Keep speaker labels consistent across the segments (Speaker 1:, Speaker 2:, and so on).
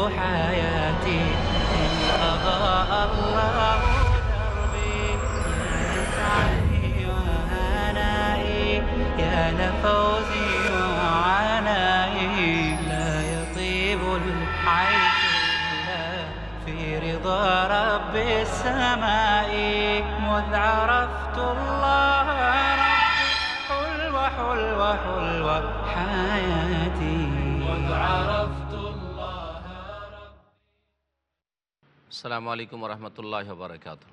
Speaker 1: السماء مذ عرفت الله حلو حلو حلو حياتي. مذ عرفت الله السلام عليكم ورحمة الله وبركاته.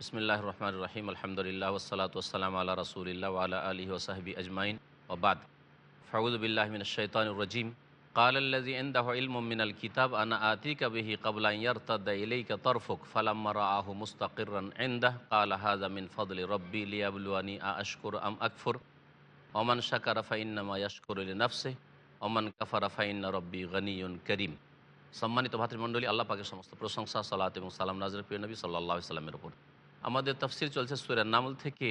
Speaker 1: بسم الله
Speaker 2: الرحمن الرحيم. الحمد لله والصلاة والسلام على رسول الله وعلى آله وصحبه أجمعين. وبعد فعوذ بالله من الشيطان الرجيم. قال الذي عنده علم من الكتاب أنا آتيك به قبل أن يرتد إليك طرفك فلما رآه مستقرا عنده قال هذا من فضل ربي ليبلوني أأشكر أم أكفر Oman শাকারা ফাইন্নামা ইয়াশকরুল নাফসে Oman কাফারা ফাইন্না রব্বি গনিয়ুন করিম সম্মানিত ভাতৃমণ্ডলী আল্লাহ পাকের সমস্ত প্রশংসা সালাত এবং সালাম নাজর প্রিয় নবী সাল্লাহ সাল্লামের উপর আমাদের তফসির চলছে সুরের নামল থেকে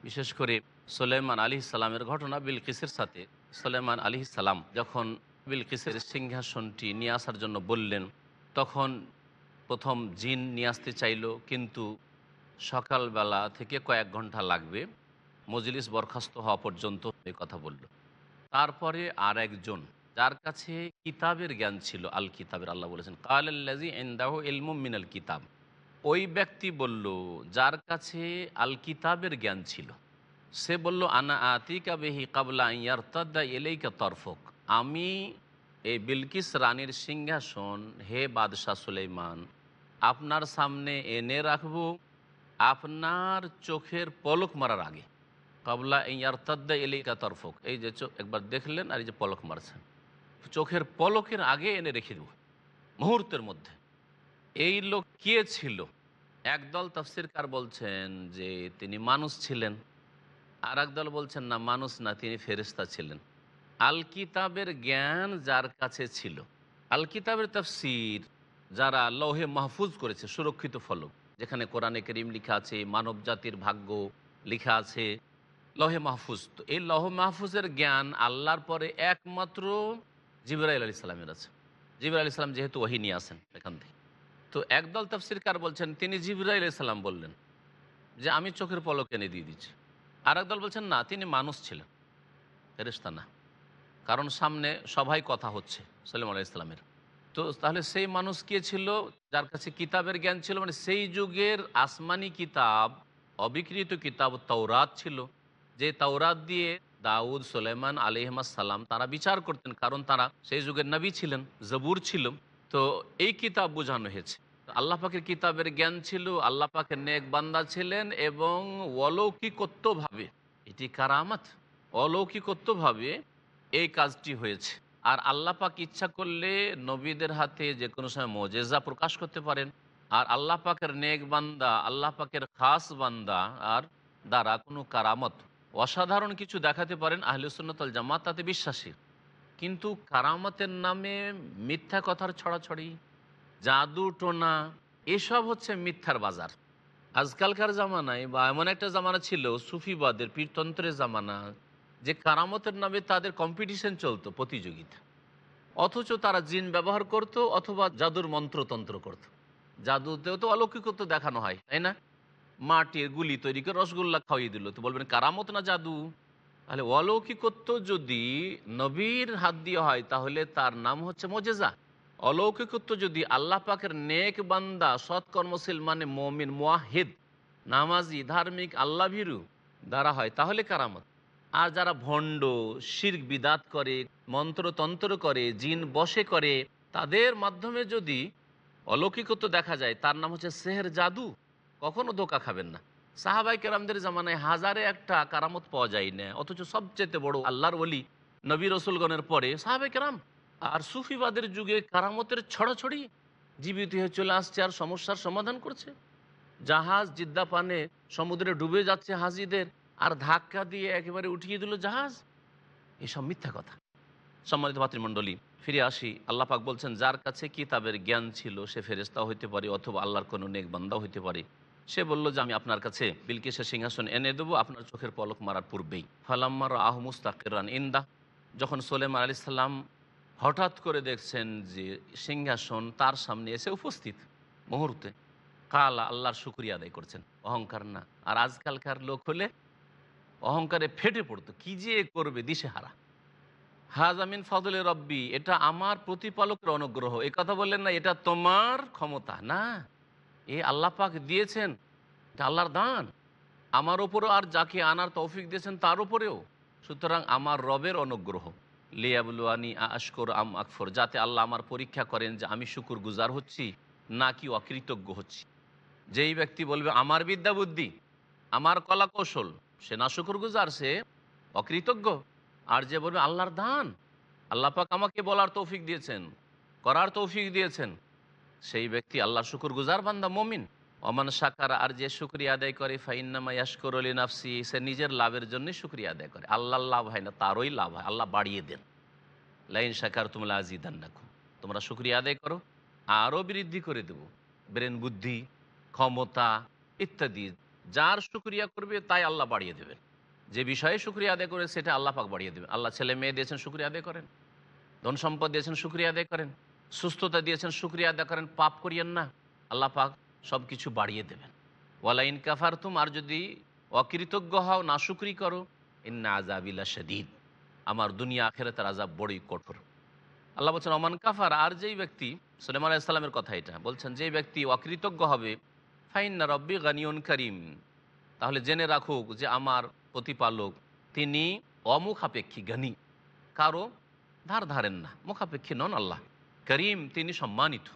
Speaker 2: বিশেষ করে সোলেমান আলী সালামের ঘটনা বিলকিসের সাথে সোলেমান আলী সালাম যখন বিলকিসের সিংহাসনটি নিয়ে আসার জন্য বললেন, তখন প্রথম জিন নিয়ে আসতে চাইল, কিন্তু সকালবেলা থেকে কয়েক ঘণ্টা লাগবে। মজলিস বরখাস্ত হওয়া পর্যন্ত এই কথা বলল। তারপরে আর একজন, যার কাছে কিতাবের জ্ঞান ছিল আল কিতাবের আল্লাহ বলেছেন কাল আল্লাজি এন্দাহ ইলমুম মিনাল কিতাব। ওই ব্যক্তি বলল, যার কাছে আল কিতাবের জ্ঞান ছিল। সে বলল, আনা আতিকা বেহি কাবলা ইয়ারতাদ্দা এলেইকা তরফক। আমি এই বিলকিস রানীর সিংহাসন, হে বাদশাহ সুলেইমান, আপনার সামনে এনে রাখব আপনার চোখের পলক মারার আগে। কাবলা এই আর্তাদ্দা এলিকা তরফক। এই যে চোখ একবার দেখলেন আর এই যে পলক মারছেন। চোখের পলকের আগে এনে রেখে দেব মুহূর্তের মধ্যে। এই লোক কে ছিল? একদল তফসিরকার বলছেন যে তিনি মানুষ ছিলেন। আর একদল বলছেন, না, মানুষ না, তিনি ফেরিস্তা ছিলেন। আল কিতাবের জ্ঞান যার কাছে ছিল। আল কিতাবের তফসির যারা লৌহে মাহফুজ করেছে, সুরক্ষিত ফলক, যেখানে কোরআনে করিম লিখা আছে, মানব জাতির ভাগ্য লিখা আছে, লহে মাহফুজ। তো এই লহ মাহফুজের জ্ঞান আল্লাহর পরে একমাত্র জিবরাইল আলি সাল্লামের আছে। জিবরাইল আলি সাল্লাম যেহেতু ওহি নিয়ে আসেন এখান থেকে। তো একদল তফসিরকার বলছেন, তিনি জিবরাইল সাল্লাম বললেন যে, আমি চোখের পলক এনে দিয়ে দিচ্ছি। আর একদল বলছেন, না, তিনি মানুষ ছিলেন। ফেরেস্তা না। কারণ সামনে সবাই কথা হচ্ছে সাল্লাম আলাই ইসলামের তো তাহলে সেই মানুষ কে ছিল? যার কাছে কিতাবের জ্ঞান ছিল মানে সেই যুগের আসমানি কিতাব, অবিকৃত কিতাব তৌরাত ছিল, যে তাওরাত দিয়ে দাউদ সোলেমান আলিহমাস সালাম তারা বিচার করতেন, কারণ তারা সেই যুগের নবী ছিলেন, জবুর ছিল। তো এই কিতাব বোঝানো হয়েছে। আল্লাহ পাকের কিতাবের জ্ঞান ছিল, আল্লাহ পাকের নেক বান্দা ছিলেন এবং অলৌকিকত্বভাবে, এটি কারামাত, অলৌকিকত্বভাবে এই কাজটি হয়েছে। আর আল্লাহ পাক ইচ্ছা করলে নবীদের হাতে যে কোনো সময় মজেজা প্রকাশ করতে পারেন। আর আল্লাহ পাকের নেক বান্দা, আল্লাহ পাকের খাস বান্দা আর দ্বারা কোনো কারামত, অসাধারণ কিছু দেখাতে পারেন আহলুসুন্নতল জামাত তাতে বিশ্বাসী। কিন্তু কারামতের নামে মিথ্যা কথার ছড়াছড়ি, জাদু টোনা, এসব হচ্ছে মিথ্যার বাজার। আজকালকার জামানায় বা এমন একটা জামানা ছিল সুফিবাদের পীরতন্ত্রের জামানা যে কারামতের নামে তাদের কম্পিটিশন চলতো প্রতিযোগিতা। অথচ তারা জিন ব্যবহার করত অথবা জাদুর মন্ত্রতন্ত্র করত। জাদুতেও তো অলৌকিকত্ব দেখানো হয়, তাই না? মাটির গুলি তৈরি করে রসগোল্লা খাওয়িয়ে দিল। তো বলবেন, কারামত না জাদু? তাহলে অলৌকিকত্ব যদি নবীর হাত দিয়ে হয়, তাহলে তার নাম হচ্ছে মজেজা। অলৌকিকত্ব যদি আল্লাহ পাকের নেক বান্দা সৎকর্মশীল মানে মমিন, মোয়াহেদ, নামাজি, ধার্মিক, আল্লাহ ভীরু দ্বারা হয়, তাহলে কারামত। আর যারা ভণ্ড, শির্ক, বিদাত করে, মন্ত্রতন্ত্র করে, জিন বসে করে, তাদের মাধ্যমে যদি অলৌকিকত্ব দেখা যায়, তার নাম হচ্ছে সেহের জাদু, কখনো ধোকা খাবেন না। সাহাবাই কেরামদের জামানায় হাজারে একটা কারামত পাওয়া যায় না অথচ সবচেয়ে বড় আল্লাহর ওলি নবী রসুলগণের পরে সাহাবাই কেরাম আর সুফিবাদের যুগে কারামতের ছড়াছড়ি জীবিত হয়ে চলে আসছে আর সমস্যার সমাধান করছে। জাহাজ জিদ্দা পানে সমুদ্রে ডুবে যাচ্ছে হাজিদের আর ধাক্কা দিয়ে একেবারে উঠিয়ে দিল জাহাজ। এসব মিথ্যা কথা। সম্মানিত ভাতৃমণ্ডলী, ফিরে আসি। আল্লাহ পাক বলছেন, যার কাছে কিতাবের জ্ঞান ছিল, সে ফেরেস্তাও হইতে পারে অথবা আল্লাহর কোনো নেক বান্দাও হইতে পারে। সে বলল যে, আমি আপনার কাছে বিলকিসের সিংহাসন এনে দেবো, আপনার চোখের পলক মারার পূর্বেই। ফালাম্মার আহ মুস্তাকিরান ইন্দা, যখন সোলেমান আলি সাল্লাম হঠাৎ করে দেখছেন যে সিংহাসন তার সামনে এসে উপস্থিত মুহূর্তে, কালা আল্লাহর শুক্রিয়া আদায় করছেন। অহংকার না। আর আজকালকার লোক হলে অহংকারে ফেটে পড়তো। কি যে করবে দিশেহারা। হাজামিন ফজলে রব্বি, এটা আমার প্রতিপালকের অনুগ্রহ। এই কথা বললেন না, এটা তোমার ক্ষমতা। না, এ আল্লাহ পাক দিয়েছেন, এটা আল্লাহর দান। আমার ওপরও আর যাকে আনার তৌফিক দিয়েছেন, তার উপরেও। সুতরাং আমার রবের অনুগ্রহ। লিয়াবুয়ানি আশকর আম আকফর, যাতে আল্লাহ আমার পরীক্ষা করেন যে আমি শুকুর গুজার হচ্ছি না কি অকৃতজ্ঞ হচ্ছি। যেই ব্যক্তি বলবে, আমার বিদ্যা বুদ্ধি আমার কলা কৌশল সে না শুকুর গুজার সে অকৃতজ্ঞ। আর যে বলবে, আল্লাহর দান। আল্লাহ পাক আমাকে বলার তৌফিক দিয়েছেন, করার তৌফিক দিয়েছেন। সেই ব্যক্তি আল্লাহ শুকুর গুজার বান্দা, মমিন। অমান সাকার আর যে শুক্রিয়া আদায় করে, ফাইন্নামা ইয়াশকর আলী নাফসি সে নিজের লাভের জন্য শুক্রিয়া আদায় করে। আল্লাহর লাভ হয় না, তারই লাভ হয়। আল্লাহ বাড়িয়ে দেন। লাইন সাকার তোমরা আজিদান রাখো তোমরা শুক্রিয়া আদায় করো, আরও বৃদ্ধি করে দেব। ব্রেন বুদ্ধি, ক্ষমতা ইত্যাদি যার শুক্রিয়া করবে তাই আল্লাহ বাড়িয়ে দেবেন। যে বিষয়ে শুক্রিয়া আদায় করে সেটা আল্লাহ পাক বাড়িয়ে দেবেন। আল্লাহ ছেলে মেয়ে দিয়েছেন, শুক্রিয়া আদায় করেন। ধন সম্পদ দিয়েছেন, শুক্রিয়া আদায় করেন। সুস্থতা দিয়েছেন, শুক্রিয়া আদায় করেন। পাপ করিয়েন না। আল্লাহ পাক সব কিছু বাড়িয়ে দেবেন। ওয়ালাইন কাফার তুম আর যদি অকৃতজ্ঞ হও না শুক্রি করো, ইন্না আজাবিল্লা শদীদ আমার দুনিয়া আখেরাতের আজাব বড়ই কঠোর। আল্লাহ বলছেন, অমান কাফার। আর যেই ব্যক্তি সুলেমান আলাইসাল্লামের কথা এটা। বলছেন, যেই ব্যক্তি অকৃতজ্ঞ হবে ফাইন্না রব্বি গানিয়ন করিম। তাহলে জেনে রাখুক যে আমার প্রতিপালক, তিনি অমুখাপেক্ষী জ্ঞানী কারও ধার ধারেন না, মুখাপেক্ষী নন আল্লাহ। করিম, তিনি সম্মানিত।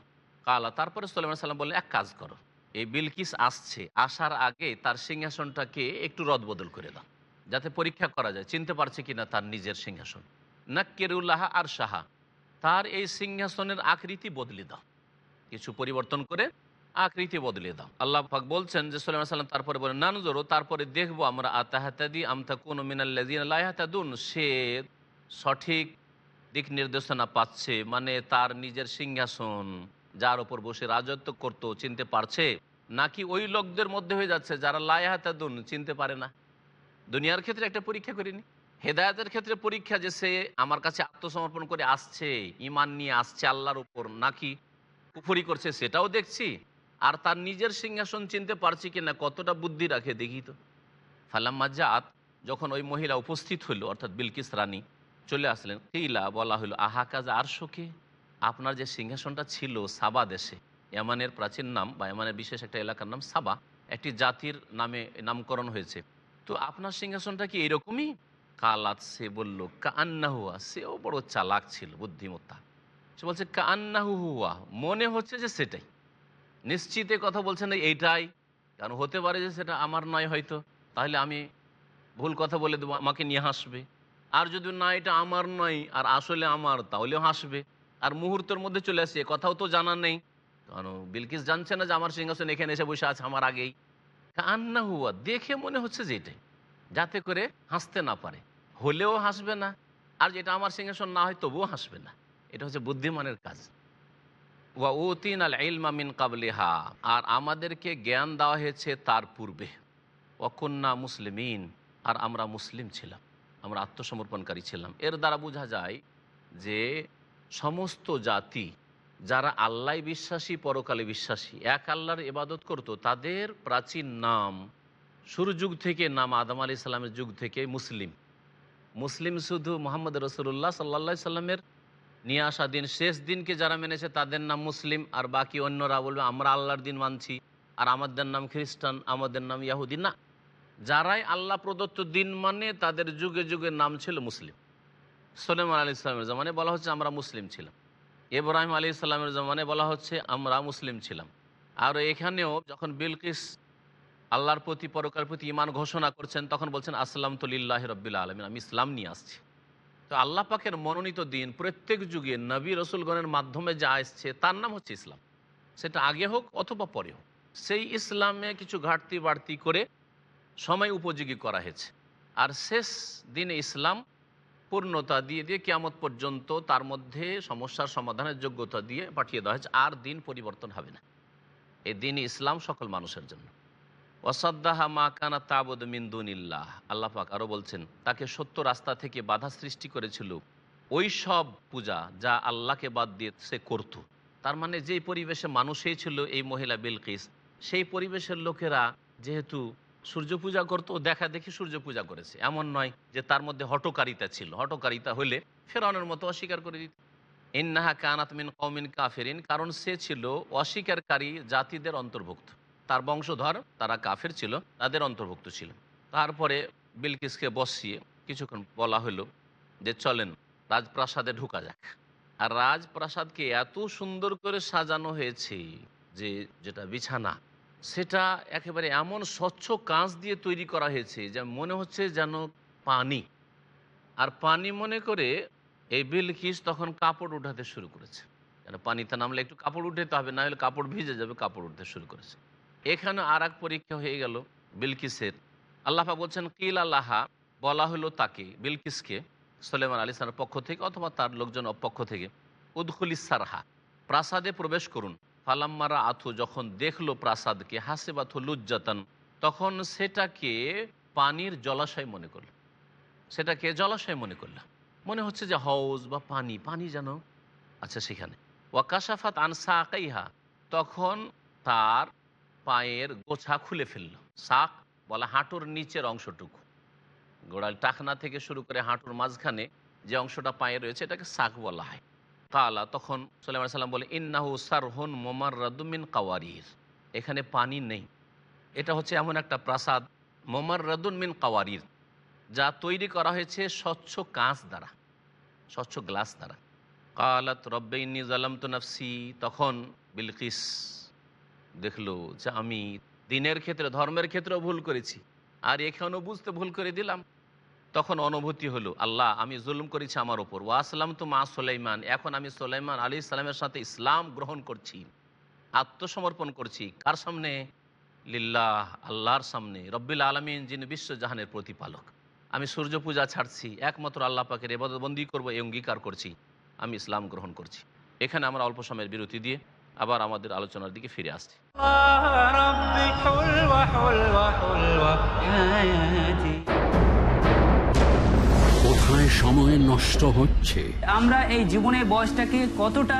Speaker 2: কালা, তারপরে সাল্লাম সাল্লাম বললেন, এক কাজ করো। এই বিলকিস আসছে, আসার আগে তার সিংহাসনটাকে একটু রদবদল করে দাও, যাতে পরীক্ষা করা যায়। চিনতে পারছে কিনা তার নিজের সিংহাসন। নাক্কেরুল্লাহ আর সাহা তার এই সিংহাসনের আকৃতি বদলে দাও। কিছু পরিবর্তন করে আকৃতি বদলে দাও। আল্লাহ পাক বলছেন যে সাল্লাম সাল্লাম তারপরে বলেন নানজোরো তারপরে দেখব আমরা, আতাহাতাদি আমতা কোন মিনাল্লাদিন আল্লাহাতাদুন সে সঠিক দিক নির্দেশনা পাচ্ছে মানে তার নিজের সিংহাসন, যার ওপর বসে রাজত্ব করত, চিনতে পারছে, নাকি ওই লোকদের মধ্যে হয়ে যাচ্ছে যারা লায়াহাতাদুন চিনতে পারে না। দুনিয়ার ক্ষেত্রে একটা পরীক্ষা করিনি। হেদায়তের ক্ষেত্রে পরীক্ষা যে সে আমার কাছে আত্মসমর্পণ করে আসছে ইমান নিয়ে আসছে আল্লাহর উপর, নাকি কুফরি করছে, সেটাও দেখছি। আর তার নিজের সিংহাসন চিনতে পারছি কিনা, কতটা বুদ্ধি রাখে দেখি তো। ফালাম্মা জাত যখন ওই মহিলা উপস্থিত হইল, অর্থাৎ বিলকিস রানী, চলে আসলেন। কিলা বলা হলো আহা কাজ আর শোকে? আপনার যে সিংহাসনটা ছিল সাবা দেশে ইয়ামানের প্রাচীন নাম বা এমানের বিশেষ একটা এলাকার নাম সাবা, একটি জাতির নামে নামকরণ হয়েছে। তো আপনার সিংহাসনটা কি এরকমই? কালাত সে বলল কান্না হুয়া। সেও বড় চালাক ছিল, বুদ্ধিমত্তা। সে বলছে কান্না হুয়া। মনে হচ্ছে যে সেটাই। নিশ্চিত কথা বলছেন এইটাই। কারণ হতে পারে যে সেটা আমার নয় হয়তো। তাহলে আমি ভুল কথা বলে দেবো, আমাকে নিয়ে হাসবে। আর যদি না, এটা আমার নয়, আর আসলে আমার, তাহলেও হাসবে। আর মুহূর্তের মধ্যে চলে আসে কথাও তো জানা নেই। কারণ বিলকিস জানছে না যে আমার সিংহাসন এখানে এসে বসে আছে, আমার আগেই? কান্না হুয়া, দেখে মনে হচ্ছে যে এটাই। যাতে করে হাসতে না পারে। হলেও হাসবে না। আর যেটা আমার সিংহাসন না হয়, তবুও হাসবে না। এটা হচ্ছে বুদ্ধিমানের কাজ। ওয়া উতিন আল ইলমা মিন কাবলিহা আর আমাদেরকে জ্ঞান দেওয়া হয়েছে তার পূর্বে। অকন্যা মুসলিমিন আর আমরা মুসলিম ছিলাম, আমরা আত্মসমর্পণকারী ছিলাম। এর দ্বারা বোঝা যায় যে সমস্ত জাতি যারা আল্লাহ বিশ্বাসী, পরকালে বিশ্বাসী, এক আল্লাহর ইবাদত করত, তাদের প্রাচীন নাম শুরু যুগ থেকে নাম আদম আলি সাল্লামের যুগ থেকে মুসলিম। মুসলিম শুধু মোহাম্মদ রসুল্লাহ সাল্লা সাল্লামের নিয়ে আসা দিন, শেষ দিনকে যারা মেনেছে তাদের নাম মুসলিম, আর বাকি অন্যরা বলবে, আমরা আল্লাহর দিন মানছি, আর আমাদের নাম খ্রিস্টান, আমাদের নাম ইয়াহুদিন না, যারাই আল্লাহ প্রদত্ত দিন মানে তাদের যুগে যুগে নাম ছিল মুসলিম। সোলেমান আলি ইসলামের জমানে বলা হচ্ছে, আমরা মুসলিম ছিলাম। ইব্রাহিম আলী ইসলামের জমানে বলা হচ্ছে, আমরা মুসলিম ছিলাম। আর এখানেও যখন বিলকিস আল্লাহর প্রতি পরকার প্রতি ইমান ঘোষণা করছেন, তখন বলছেন আসলাম তুলিল্লাহ রব্বিল্লা আলমিন, আমি ইসলাম নিয়ে আসছি। তো আল্লাহ পাকের মনোনীত দিন প্রত্যেক যুগে নবী রসুলগণের মাধ্যমে যা আসছে তার নাম হচ্ছে ইসলাম। সেটা আগে হোক অথবা পরে হোক। সেই ইসলামে কিছু ঘাটতি বাড়তি করে সময় উপযোগী করা হয়েছে। আর শেষ দিনে ইসলাম পূর্ণতা দিয়ে দিয়ে কিয়ামত পর্যন্ত তার মধ্যে সমস্যার সমাধানের যোগ্যতা দিয়ে পাঠিয়ে দেওয়া হয়েছে। আর দিন পরিবর্তন হবে না। এই দিন ইসলাম সকল মানুষের জন্য। ওয়াসাদ্দাহা মা কানা তাবদ মিন্দুনিল্লাহ আল্লাহ পাক আরও বলছেন, তাকে সত্য রাস্তা থেকে বাধা সৃষ্টি করেছিল ওই সব পূজা যা আল্লাহকে বাদ দিয়ে সে করত। তার মানে যেই পরিবেশে মানুষই ছিল এই মহিলা বিলকিস, সেই পরিবেশের লোকেরা যেহেতু সূর্য পূজা করতো দেখা দেখি সূর্য পূজা করেছে। এমন নয় যে তার মধ্যে হটকারিতা ছিল। হটকারিতা হলে ফেরানোর মতো অস্বীকার করে দিত। ইন্নাহা কানাত মিন কৌমিন কাফেরিন, কারণ সে ছিল অস্বীকারী জাতিদের অন্তর্ভুক্ত। তার বংশধর, তারা কাফের ছিল, তাদের অন্তর্ভুক্ত ছিল। তারপরে বিলকিসকে বসিয়ে কিছুক্ষণ বলা হলো যে, চলেন, রাজপ্রাসাদে ঢুকা যাক। আর রাজপ্রাসাদকে এত সুন্দর করে সাজানো হয়েছে যে, যেটা বিছানা, সেটা একেবারে এমন স্বচ্ছ কাঁচ দিয়ে তৈরি করা হয়েছে যে, মনে হচ্ছে যেন পানি। আর পানি মনে করে এই বিলকিস তখন কাপড় উঠাতে শুরু করেছে। কেন পানিতে নামলে একটু কাপড় উঠাতে হবে, না হলে কাপড় ভিজে যাবে, কাপড় উঠতে শুরু করেছে। এখানে আর পরীক্ষা হয়ে গেল বিলকিসের। আল্লাহা বলছেন, কিল আল্লাহা বলা হলো তাকে, বিলকিসকে সলেমান আলী সালার পক্ষ থেকে অথবা তার লোকজন পক্ষ থেকে। উদ্খুলি সারহা প্রাসাদে প্রবেশ করুন। ফালাম্মারা আথু যখন দেখল প্রাসাদকে হাসেবাথু লুজ্জাতান, তখন সেটাকে পানির জলাশয় মনে করল। সেটাকে জলাশয় মনে করলাম মনে হচ্ছে যে হাউস বা পানি পানি যেন আচ্ছা সেখানে। ওয়াকাশাফাত আনসা আকাইহা তখন তার পায়ের গোছা খুলে ফেলল। শাক বলা হাঁটুর নিচের অংশটুকু। গোড়াল টাকনা থেকে শুরু করে হাঁটুর মাঝখানে যে অংশটা পায়ে রয়েছে, এটাকে শাক বলা হয়। কালা তখন সাল্লাম সাল্লাম বলে, ইন্নাহু সারহন মোমার রাদুমিন কাওয়ারির। এখানে পানি নেই। এটা হচ্ছে এমন একটা প্রাসাদ মোমার রাদুন মিন কাওয়ারির, যা তৈরি করা হয়েছে স্বচ্ছ কাঁচ দ্বারা, স্বচ্ছ গ্লাস দ্বারা। কালাত রব্বেইনি জালাম তো নাফসি, তখন বিলকিস দেখল যে আমি দিনের ক্ষেত্রে, ধর্মের ক্ষেত্রেও ভুল করেছি। আর এখানেও বুঝতে ভুল করে দিলাম। তখন অনুভূতি হলো, আল্লাহ, আমি জুলুম করেছি আমার ওপর ওয়া আসলাম তো মা সোলাইমান, এখন আমি সোলাইমান আলী ইসলামের সাথে ইসলাম গ্রহণ করছি, আত্মসমর্পণ করছি। কার সামনে? লিল্লাহ, আল্লাহর সামনে। রব্বিল আলমিন যিনি বিশ্বজাহানের প্রতিপালক। আমি সূর্য পূজা ছাড়ছি, একমাত্র আল্লাহ পাকের এবাদতবন্দি করব, এই অঙ্গীকার করছি। আমি ইসলাম গ্রহণ করছি। এখানে আমরা অল্প সময়ের বিরতি দিয়ে আবার আমাদের আলোচনার দিকে ফিরে আসছি।
Speaker 3: সময় নষ্ট হচ্ছে?
Speaker 4: আমরা এই জীবনের বয়সটাকে কতটা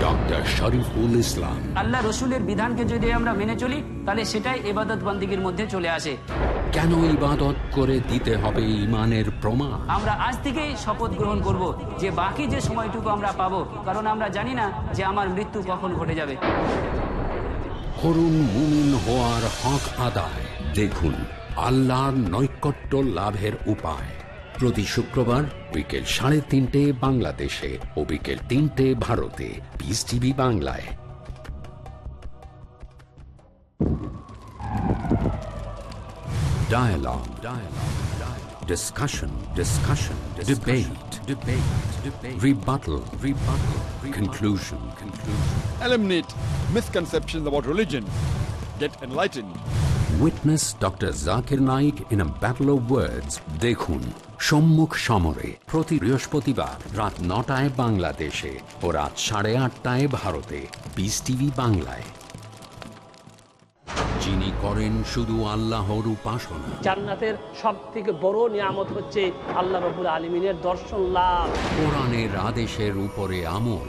Speaker 3: ডক্টর শরীফুল ইসলাম।
Speaker 4: আল্লাহ রসুলের বিধানকে যদি আমরা মেনে চলি তাহলে সেটাই এবাদত বন্দিগির মধ্যে চলে আসে।
Speaker 3: কেন ইবাদত করে দিতে হবে ইমানের প্রমাণ?
Speaker 4: আমরা আজ থেকেই শপথ গ্রহণ করব যে বাকি যে সময়টুকু আমরা পাবো কারণ আমরা জানি না যে আমার মৃত্যু কখন ঘটে যাবে।
Speaker 3: করুন মুমিন হওয়ার হক আদায়। দেখুন আল্লাহর নৈকট্য লাভের উপায়। প্রতি শুক্রবার বিকেল সাড়ে তিনটে বাংলাদেশে ও বিকেল তিনটে ভারতে পিস টিভি বাংলায় Dialogue. Dialogue. Dialogue. Discussion. Discussion. Debate. Debate. Debate. Rebuttal. Rebuttal. Conclusion. Conclusion.
Speaker 5: eliminate misconceptions about religion, get enlightened.
Speaker 3: Witness doctor Zakir Naik in a battle of words দেখুন সম্মুখ সমরে প্রতি বৃহস্পতিবার রাত নটায় বাংলাদেশে ও রাত সাড়ে আটটায় ভারতে বিস টিভি বাংলায়। যিনি করেন শুধু আল্লাহর উপাসনা।
Speaker 6: জান্নাতের সব থেকে বড় নিয়ামত হচ্ছে আল্লাহ রবুল আলমিনের দর্শন লাভ।
Speaker 3: কোরআনের আদেশের উপরে আমল।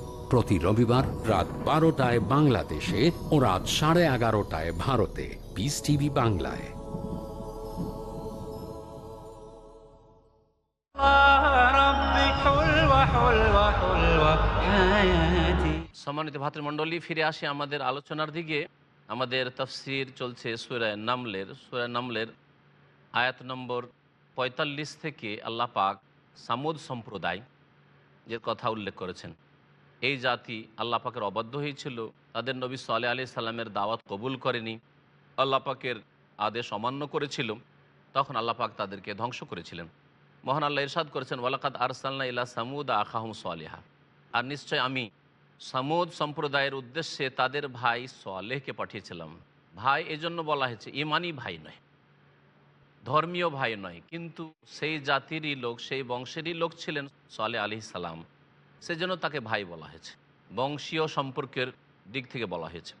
Speaker 3: প্রতি রবিবার রাত বারোটায় বাংলাদেশে ও রাত সাড়ে এগারোটায় ভারতে। পিস টিভি বাংলায়।
Speaker 2: সম্মানিত ভাতৃমণ্ডলী, ফিরে আসি আমাদের আলোচনার দিকে। আমাদের তফসির চলছে সুরায় নামলের। সুরায় নামলের আয়াত নম্বর ৪৫ থেকে আল্লাহ পাক সামুদ সম্প্রদায় যে কথা উল্লেখ করেছেন। এই জাতি আল্লাহ পাকের অবাধ্য হয়েছিল, তাদের নবী সালে আলি সাল্লামের দাওয়াত কবুল করেনি। আল্লাহ পাকের আদেশ অমান্য করেছিল, তখন আল্লাহ পাক তাদেরকে ধ্বংস করেছিলেন। মহান আল্লাহ ইরশাদ করেছেন ওয়ালাকাত আরসাল্লা ইলা সামুদ আখাহম সালেহা। আর নিশ্চয় আমি সামুদ সম্প্রদায়ের উদ্দেশ্যে তাদের ভাই সোয়ালেহকে পাঠিয়েছিলাম। ভাই এজন্য বলা হয়েছে, ইমানি ভাই নয়, ধর্মীয় ভাই নয়, কিন্তু সেই জাতিরই লোক, সেই বংশেরই লোক ছিলেন সোয়ালে আলি সালাম। সেজন্য তাকে ভাই বলা হয়েছে। বংশীয় সম্পর্কের দিক থেকে বলা হয়েছে।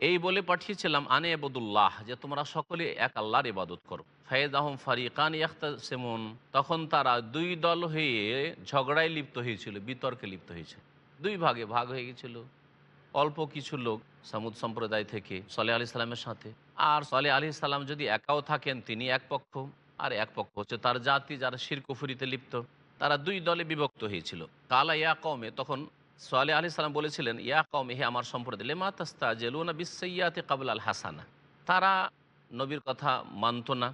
Speaker 2: এই বলে পাঠিয়েছিলাম, আনে এবদুল্লাহ যে তোমরা সকলে এক আল্লাহর ইবাদত করো। ফায়েদ আহম ফারিকান সেমন তখন তারা দুই দল হয়ে ঝগড়ায় লিপ্ত হয়েছিল, বিতর্কে লিপ্ত হয়েছে। দুই ভাগে ভাগ হয়ে গেছিল। অল্প কিছু লোক সামুদ সম্প্রদায় থেকে সলে আলি সাল্লামের সাথে। আর সলে আলি সাল্লাম যদি একাও থাকেন, তিনি এক পক্ষ, আর এক পক্ষ হচ্ছে তার জাতি যারা শিরকুফুরিতে লিপ্ত। তারা দুই দলে বিভক্ত হয়েছিল। কালা ইয়া কমে তখন সোয়ালে আলি সালাম বলেছিলেন, ইয়া কম হে আমার সম্প্রদায়, লেমা তাস্তা জেলুনা বিসইয়াতে কাবুল আল হাসানা তারা নবীর কথা মানত না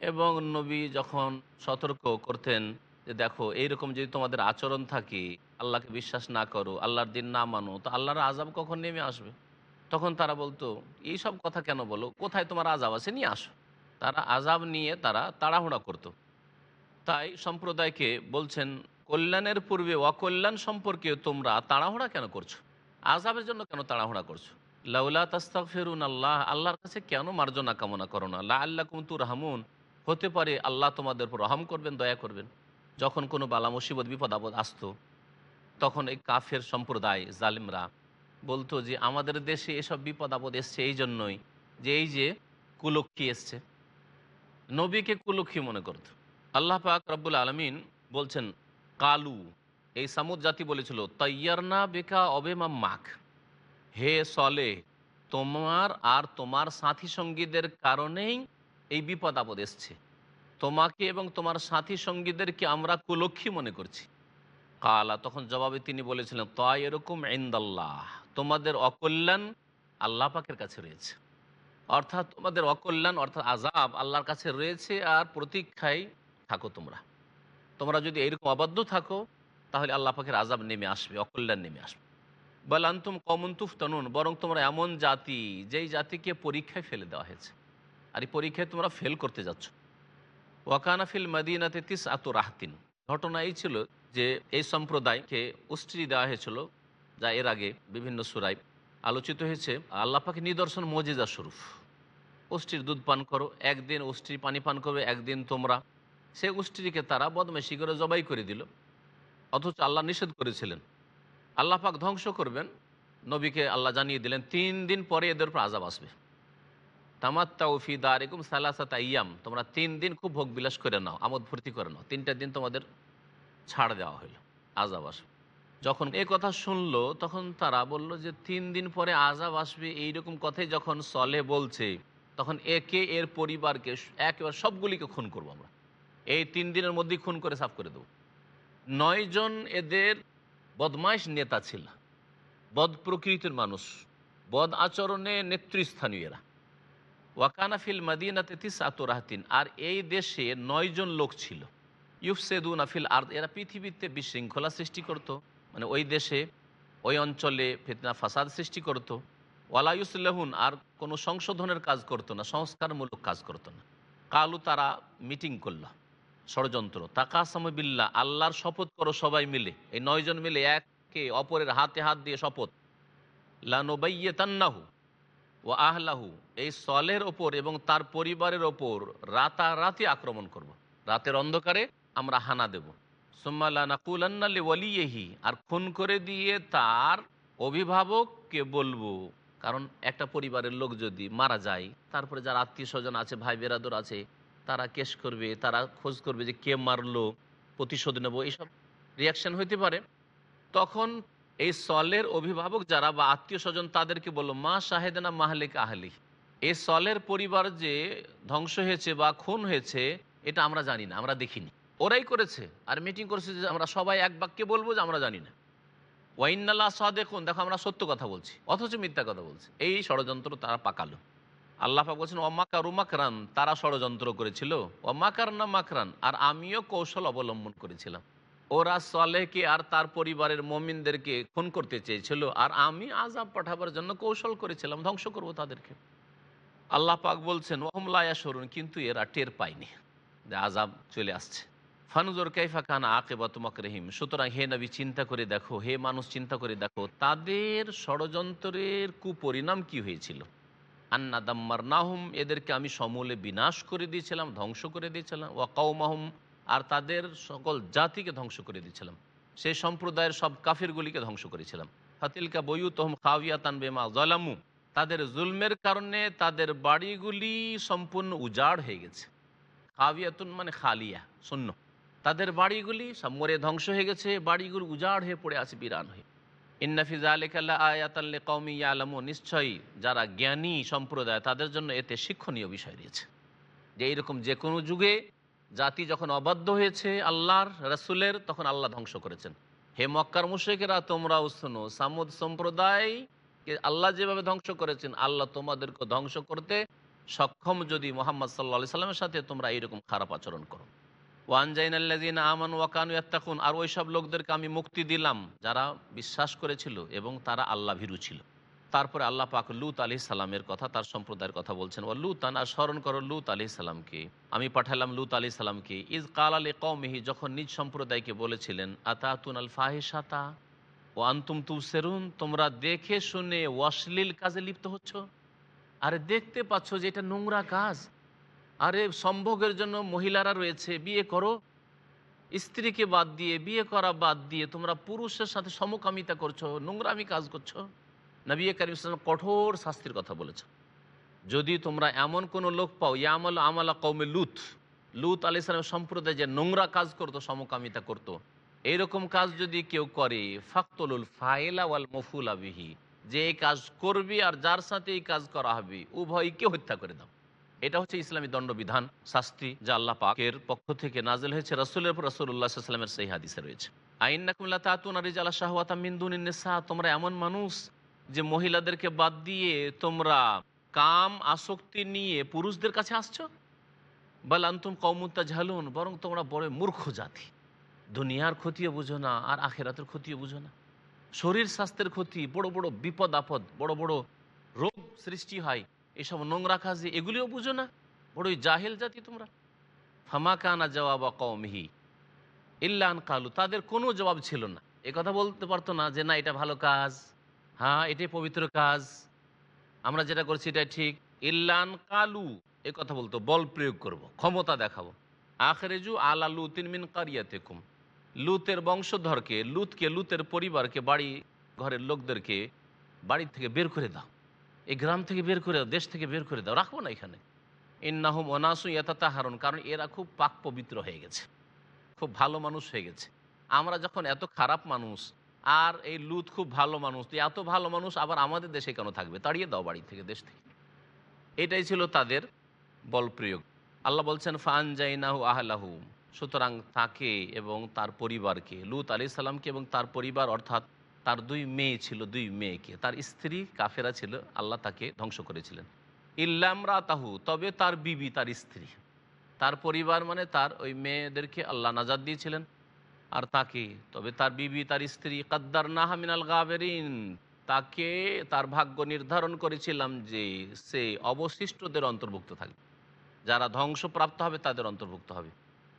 Speaker 2: এবং নবী যখন সতর্ক করতেন যে, দেখো, এইরকম যদি তোমাদের আচরণ থাকে, আল্লাহকে বিশ্বাস না করো, আল্লাহর দিন না মানো, তো আল্লাহর আজাব কখন নেমে আসবে? তখন তারা বলতো এই সব কথা কেন বলো? কোথায় তোমার আজাব আছে? নিয়ে আসো। তারা আজাব নিয়ে তারা তাড়াহুড়া করতো। তাই সম্প্রদায়কে বলছেন, কল্যাণের পূর্বে অকল্যাণ সম্পর্কে তোমরা তাড়াহুড়া কেন করছ? আজাবের জন্য কেন তাড়াহুড়া করছ? লাউলা তাস্তাক ফেরুন আল্লাহ আল্লাহর কাছে কেন মার্জনা কামনা করো না? লা আল্লাহ কুমতু রাহমুন হতে পারে আল্লাহ তোমাদের উপর রহম করবেন, দয়া করবেন। যখন কোনো বালা, মুসিবত, বিপদ, আপদ আসতো, তখন এই কাফের সম্প্রদায়, জালিমরা বলতো যে, আমাদের দেশে এসব বিপদ, আপদ এসছে এই জন্যই যে, এই যে কুলক্ষী এসছে। নবীকে কুলক্ষী মনে করত। আল্লাহ পাক রব্বুল আলমিন বলছেন, কালু, এই সামুদ জাতি বলেছিল তৈয়ারনা বেকা অবেমা মাখ হে সলে তোমার আর তোমার সাথী সঙ্গীদের কারণেই এই বিপদ আপদ এসছে। তোমাকে এবং তোমার সাথী সঙ্গীদেরকে আমরা কুলক্ষী মনে করছি। কালা, তখন জবাবে তিনি বলেছিলেন তাই এরকম ইন্দাল্লাহ, তোমাদের অকল্যাণ আল্লাহ পাকের কাছে রয়েছে। অর্থাৎ তোমাদের অকল্যাণ, অর্থাৎ আজাব আল্লাহর কাছে রয়েছে আর প্রতীক্ষায় থাকো তোমরা। তোমরা যদি এরকম অবাধ্য থাকো, তাহলে আল্লাহ পাকের আজাব নেমে আসবে, অকল্যাণ নেমে আসবে। বল আন্তুম কমন তুফতানুন, বরং তোমরা এমন জাতি, যেই জাতিকে পরীক্ষায় ফেলে দেওয়া হয়েছে। আর এই পরীক্ষায় তোমরা ফেল করতে যাচ্ছ। ওয়াকানাফিল মদিনাতে তিস আত রাহতিন। ঘটনা এই ছিল যে, এই সম্প্রদায়কে উষ্ট্রি দেওয়া হয়েছিল, যা এর আগে বিভিন্ন সুরায় আলোচিত হয়েছে। আল্লাহ পাকে নিদর্শন মজেজা স্বরূপ। উষ্টির দুধ পান করো, একদিন উষ্টির পানি পান করবে, একদিন তোমরা সে উষ্টিকে তারা বদমেশি করে জবাই করে দিল। অথচ আল্লাহ নিষেধ করেছিলেন। আল্লাহ পাক ধ্বংস করবেন। নবীকে আল্লাহ জানিয়ে দিলেন, তিন দিন পরে এদের উপর আজাব আসবে। তামাত্তাউ ফি দারিকুম সালাসাত আইয়াম। তোমরা তিন দিন খুব ভোগ বিলাস করে নাও, আমোদ ফুর্তি করে নাও। তিনটা দিন তোমাদের ছাড় দেওয়া হইল আজাব আসবে। যখন এ কথা শুনলো, তখন তারা বলল যে, তিন দিন পরে আজাব আসবে এইরকম কথাই যখন সলে বলছে, তখন একে এর পরিবারকে, একেবারে সবগুলিকে খুন করব আমরা। এই তিন দিনের মধ্যেই খুন করে সাফ করে দেবো। নয়জন এদের বদমাইশ নেতা ছিল। বদ প্রকৃতির মানুষ। বদ আচরণে নেতৃস্থানীয় এরা। ওয়াকানাফিল মাদিনাতে তিস আতরাহতিন আর এই দেশে নয়জন লোক ছিল। ইউফসেদুন আফিল আর এরা পৃথিবীতে বিশৃঙ্খলা সৃষ্টি করত। মানে ওই দেশে, ওই অঞ্চলে ফিতনা, ফাসাদ সৃষ্টি করত। ওয়ালাইউসুল্লাহুন আর কোনো সংশোধনের কাজ করতো না, সংস্কারমূলক কাজ করতো না। কালু তারা মিটিং করল। ষড়যন্ত্র। তাকাসমবিল্লা আল্লাহর শপথ করো সবাই মিলে। এই নয়জন মিলে একে অপরের হাতে হাত দিয়ে শপথ। লানোবাইয়ে তান্নাহু ও আহলাহু, এই সলের ওপর এবং তার পরিবারের ওপর রাতারাতি আক্রমণ করব। রাতের অন্ধকারে আমরা হানা দেব। সোম্মালানাকুলান্নালি আর খুন করে দিয়ে তার অভিভাবককে বলব, কারণ একটা পরিবারের লোক যদি মারা যায়, তারপরে যারা আত্মীয় স্বজন আছে ভাই বেরাদর আছে তারা কেস করবে, তারা খোঁজ করবে যে কে মারলো, প্রতিশোধ নেব, এইসব রিয়াকশন হইতে পারে। তখন এই সলের অভিভাবক যারা বা আত্মীয় স্বজন তাদেরকে বলল, মা শাহেদানা মাহলিক আহলি। এই সলের পরিবার যে ধ্বংস হয়েছে বা খুন হয়েছে, এটা আমরা জানি না, আমরা দেখিনি। ওরাই করেছে আর মিটিং করেছে যে আমরা সবাই এক বাক্যে বলব যে আমরা জানি না। ওয়াইনাল্লাহ দেখুন দেখো আমরা সত্য কথা বলছি, অথচ মিথ্যা কথা বলছি। এই ষড়যন্ত্র তারা পাকালো। আল্লাহ বলছেন অমাকার উমাকরান তারা ষড়যন্ত্র করেছিল। অমাকার না মাকরান আর আমিও কৌশল অবলম্বন করেছিলাম। ওরা সলেহকে আর তার পরিবারের মমিনদেরকে খুন করতে চেয়েছিল, আর আমি আজাব পাঠাবার জন্য কৌশল করেছিলাম, ধ্বংস করব তাদেরকে। আল্লাহ পাক বলছেন ওহমলায়া সরুন কিন্তু এরা টের পায়নি। যে আজাব চলে আসছে। ফানুজর কাইফা খান আকেবা তোমাক রহিম সুতরাং হে নবী, চিন্তা করে দেখো, হে মানুষ, চিন্তা করে দেখো, তাদের ষড়যন্ত্রের কুপরিণাম কি হয়েছিল? আন্না দাম্মার নাহুম এদেরকে আমি সমূলে বিনাশ করে দিয়েছিলাম, ধ্বংস করে দিয়েছিলাম। ওয়া কাউমাহুম আর তাদের সকল জাতিকে ধ্বংস করে দিয়েছিলাম। সেই সম্প্রদায়ের সব কাফিরগুলিকে ধ্বংস করেছিলাম। ফাতিলকা বইউ তহম খাওয়াতান বেমা জলামু তাদের জুলমের কারণে তাদের বাড়িগুলি সম্পূর্ণ উজাড় হয়ে গেছে। খাওয়াতুন মানে খালিয়া, শূন্য। তাদের বাড়িগুলি সব মরে ধ্বংস হয়ে গেছে, বাড়িগুলি উজাড় হয়ে পড়ে আছে, বিরান হয়ে। ইন্নাফিজা আলিকাল্লা আয়াতাল্লে কৌমি আলমু নিশ্চয়ই যারা জ্ঞানী সম্প্রদায় তাদের জন্য এতে শিক্ষণীয় বিষয় রয়েছে। যে এইরকম যে কোনো যুগে জাতি যখন অবাধ্য হয়েছে আল্লাহর, রসুলের, তখন আল্লাহ ধ্বংস করেছেন। হে মক্কার মুশেকেরা তোমরাও শোনো সামুদ সম্প্রদায়কে আল্লাহ যেভাবে ধ্বংস করেছেন, আল্লাহ তোমাদেরকে ধ্বংস করতে সক্ষম যদি মোহাম্মদ সাল্লা সাল্লামের সাথে তোমরা এইরকম খারাপ আচরণ করো। ওয়ানজাইন আল্লাদিন আমান ওয়াকানু ইয়াত্তাকুন, আর ওইসব লোকদেরকে আমি মুক্তি দিলাম যারা বিশ্বাস করেছিল এবং তারা আল্লাহ ভীরু ছিল। তারপরে আল্লাহ পাক লুত আলি সালামের কথা, তার সম্প্রদায়ের কথা বলছেন ও লুতান, আর স্মরণ করো লুত আলি সালামকে। আমি পাঠালাম লুত আলি সালামকে। ইজ কাল আলী কৌমিহি যখন নিজ সম্প্রদায়কে বলেছিলেন, আতাতুন আল ফাহেসাতা ও আন্তুম তু সেরুন তোমরা দেখে শুনে অশ্লীল কাজে লিপ্ত হচ্ছ? আরে দেখতে পাচ্ছ যে এটা নোংরা কাজ। আরে সম্ভোগের জন্য মহিলারা রয়েছে, বিয়ে করো। স্ত্রীকে বাদ দিয়ে, বিয়ে করা বাদ দিয়ে তোমরা পুরুষের সাথে সমকামিতা করছ, নোংরামি কাজ করছ। নবী করিম ইসলাম কঠোর শাস্তির কথা বলেছ যদি তোমরা এমন কোনো লোক পাও, ইয়ামল আমালা কৌমে লুত লুত আলি সালামের সম্প্রদায় যে নোংরা কাজ করতো, সমকামিতা করতো, এইরকম কাজ যদি কেউ করে, ফাকতলুল ফাইলা ওয়াল মফুলা বিহি, যে এই কাজ করবি আর যার সাথে এই কাজ করা হবে, উভয়কে হত্যা করে দাও। এটা হচ্ছে ইসলামী দণ্ডবিধান, শাস্তি যা আল্লাহ পাকের পক্ষ থেকে নাজেল হয়েছে রসুলের পর রসুল্লাহ সাল্লামের সেই হাদিসে রয়েছে। আইন নাকুল্লা তাতুন আর রিজালা শাহওয়াতা মিন্দুন তোমরা এমন মানুষ যে মহিলাদেরকে বাদ দিয়ে তোমরা কাম আসক্তি নিয়ে পুরুষদের কাছে আসছো? বল আন্তুম কৌমুত্তা ঝালুন বরং তোমরা বড় মূর্খ জাতি। দুনিয়ার ক্ষতিও বুঝো না, আর আখেরাতের ক্ষতিও বুঝো না। শরীর স্বাস্থ্যের ক্ষতি, বড় বড় বিপদ আপদ, বড় বড় রোগ সৃষ্টি হয়। এসব নোংরা কাজে এগুলিও বুঝো না। বড়ই জাহেল জাতি তোমরা। ফামাকানা জবাব কৌমিহি ইল্লান কালু, তাদের কোনো জবাব ছিল না। এ কথা বলতে পারতো না যে, না, এটা ভালো কাজ। হ্যাঁ এটাই পবিত্র কাজ। আমরা যেটা করছি এটা ঠিক। ইল্লান কালু, এ কথা বলতো, বল প্রয়োগ করব, ক্ষমতা দেখাবো। আখরেজু আলা লুতিন মিন কারিয়াতে কুম লুতের বংশধরকে, লুতকে, লুতের পরিবারকে, বাড়ি ঘরের লোকদেরকে বাড়ি থেকে বের করে দাও। এই গ্রাম থেকে বের করে দাও, দেশ থেকে বের করে দাও, রাখব না এখানে। ইন্নাহুম অনাসু ইয়াতা হারুন কারণ এরা খুব পাক পবিত্র হয়ে গেছে। খুব ভালো মানুষ হয়ে গেছে। আমরা যখন এত খারাপ মানুষ, আর এই লুত খুব ভালো মানুষ এত ভালো মানুষ আবার আমাদের দেশে কেন থাকবে? তাড়িয়ে দাও বাড়ি থেকে, দেশ থেকে। এটাই ছিল তাদের বল প্রয়োগ। আল্লাহ বলছেন ফান জাইনাহু আহলাহু। সুতরাং তাকে এবং তার পরিবারকে, লুত আলি সাল্লামকে এবং তার পরিবার, অর্থাৎ তার দুই মেয়ে ছিল, দুই মেয়েকে। তার স্ত্রী কাফেরা ছিল, আল্লাহ তাকে ধ্বংস করেছিলেন। ইল্লামরা তাহু তবে তার বিবি, তার স্ত্রী। তার পরিবার মানে তার ওই মেয়েদেরকে আল্লাহ নাজাদ দিয়েছিলেন। আর তাকে, তবে তার বিবি, তার স্ত্রী কাদ্দার নাহামিনাল গাবেরিন, তাকে তার ভাগ্য নির্ধারণ করেছিলাম যে সে অবশিষ্টদের অন্তর্ভুক্ত থাকবে। যারা ধ্বংসপ্রাপ্ত হবে, তাদের অন্তর্ভুক্ত হবে।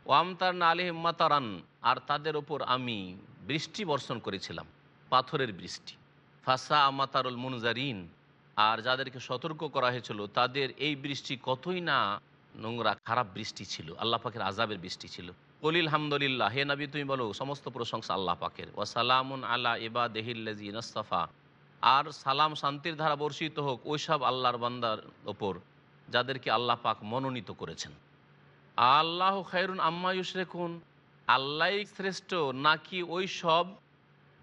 Speaker 2: ওয়াম তার না আলিহিম মাতারান, আর তাদের ওপর আমি বৃষ্টি বর্ষণ করেছিলাম। পাথরের বৃষ্টি। ফাসা আমাতারুল মুনজারিন। আর যাদেরকে সতর্ক করা হয়েছিল, তাদের এই বৃষ্টি কতই না নোংরা, খারাপ বৃষ্টি ছিল। আল্লাহ পাকের আজাবের বৃষ্টি ছিল। কলিল হামদুলিল্লাহ, হে নবী, তুমি বলো, সমস্ত প্রশংসা আল্লাহ পাকের। ওয়াসালামুন আল্লাহ ইবা দেহিল্লাজি নস্তফা আর সালাম শান্তির ধারা বর্ষিত হোক, ওইসব আল্লাহর বান্দার ওপর, যাদেরকে আল্লাহ পাক মনোনীত করেছেন। আল্লাহ খায়রুন আম্মা ইউসরেকুন আল্লাহ শ্রেষ্ঠ, নাকি ওই সব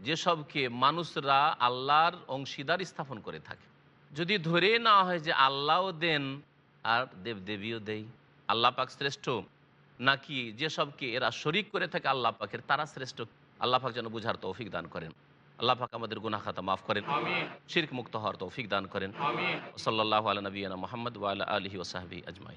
Speaker 2: যেসবকে মানুষরা আল্লাহর অংশীদার স্থাপন করে থাকে। যদি ধরে না হয় যে আল্লাহও দেন আর দেবদেবীও দেই আল্লাহ পাক শ্রেষ্ঠ নাকি যেসবকে এরা শরিক করে থাকে আল্লাহ পাকের তারা শ্রেষ্ঠ? আল্লাহ পাক যেন বুঝার তৌফিক দান করেন। আল্লাহ পাক আমাদের গুনাহ খাতা মাফ করেন। শিরক মুক্ত হওয়ার তৌফিক দান করেন। সাল্লাহ আলা নবীনা মোহাম্মদ ওয়ালা আলহি ওসাহাবি আজমাই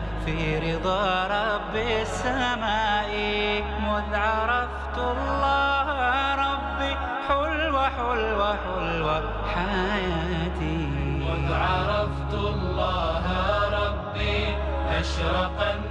Speaker 1: في رضا رب السماء مذ عرفت الله ربي حلوة حلوة حلوة حياتي. مذ عرفت الله ربي أشرق النور